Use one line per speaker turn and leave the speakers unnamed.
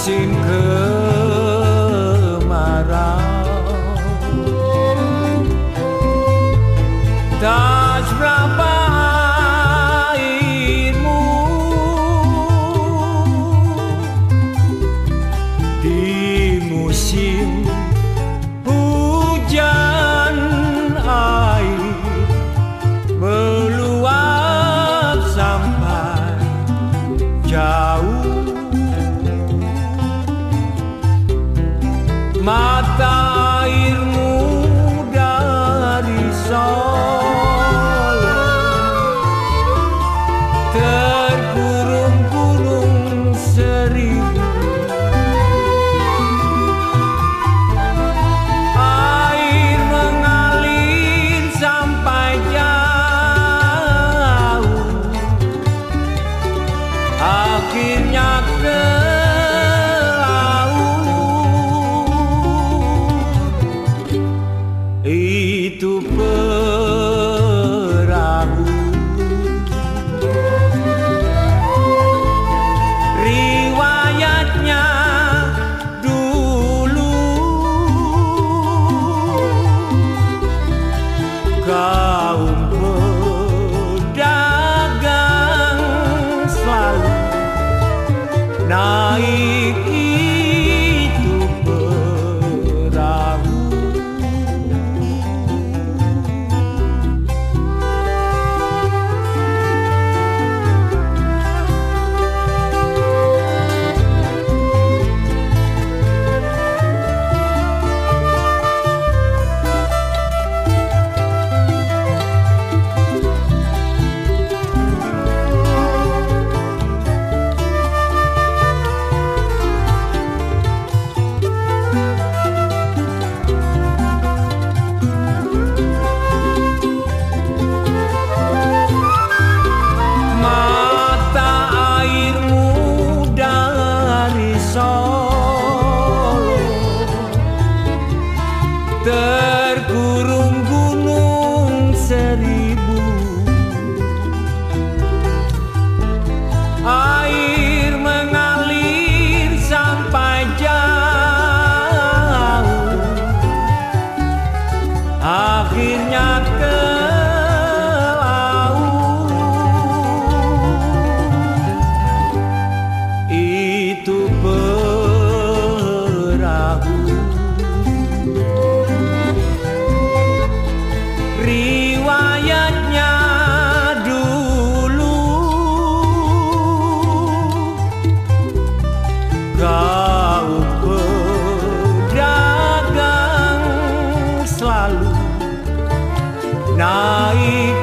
musim kemarau. Tak berapa airmu Di musim hujan air Meluap sampai jauh. mata airmu dari Solo terkurung-kurung seribu Night. 那一